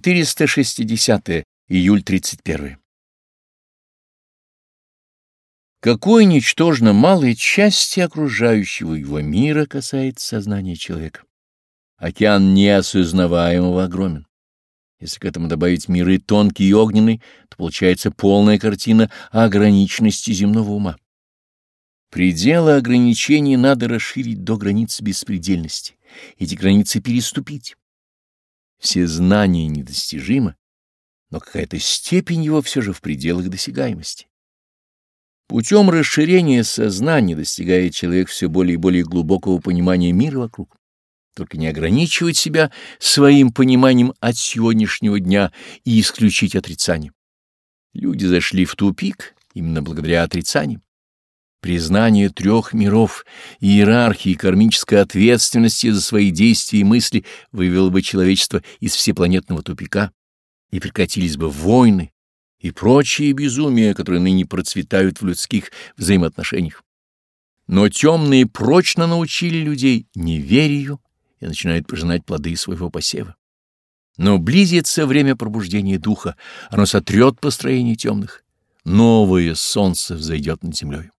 460 июль 31 Какой ничтожно малой части окружающего его мира касается сознания человека. Океан неосознаваемого огромен. Если к этому добавить миры тонкий и огненный, то получается полная картина ограниченности земного ума. Пределы ограничений надо расширить до границ беспредельности, эти границы переступить. Все знания недостижимы, но какая-то степень его все же в пределах досягаемости. Путем расширения сознания достигает человек все более и более глубокого понимания мира вокруг. Только не ограничивать себя своим пониманием от сегодняшнего дня и исключить отрицание. Люди зашли в тупик именно благодаря отрицанию. Признание трех миров, иерархии кармической ответственности за свои действия и мысли вывело бы человечество из всепланетного тупика, и прекратились бы войны и прочие безумия, которые ныне процветают в людских взаимоотношениях. Но темные прочно научили людей неверию и начинают пожинать плоды своего посева. Но близится время пробуждения духа, оно сотрет построение темных. Новое солнце взойдет над землей.